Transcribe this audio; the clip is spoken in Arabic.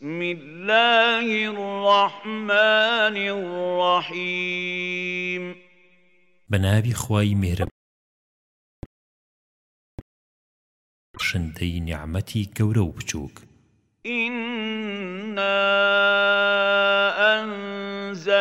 بسم الله الرحمن الرحيم. بنابي خواي مهرب. شندي نعمتي كورو بچوك إنا أنزل